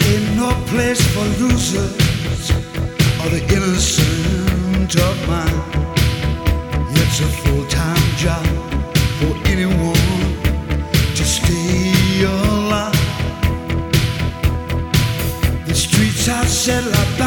ain't no place for losers or the innocent of mind. It's a full time job for anyone to stay alive. The streets are set like